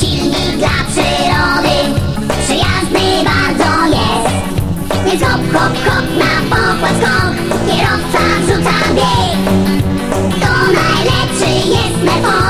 silnik dla przyrody. Przyjazny bardzo jest. Więc hop, hop, hop na pokład skok. Kierowca rzuca bieg. To najlepszy jest mefon